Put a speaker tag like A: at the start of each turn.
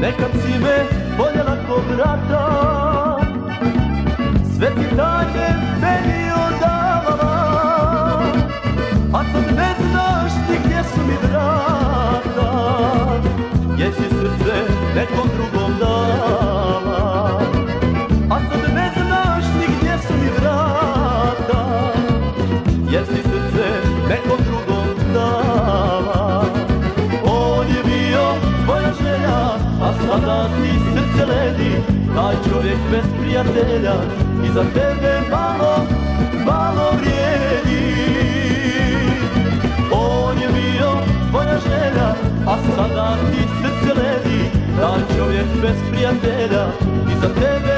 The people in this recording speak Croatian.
A: Nekad si me voljela ko vrata Sve ti tajne meni odavala. A sad ne znaš ti gdje su mi vrata. Jer si srce nekom drugom dala. A sad ne znaš ti gdje su mi vrata. Jer si A sada ti srce ledi, taj čovjek bez prijatelja I za tebe malo, malo vrijedi. On je bio tvoja želja, a sada ti srce ledi Taj čovjek bez prijatelja i za tebe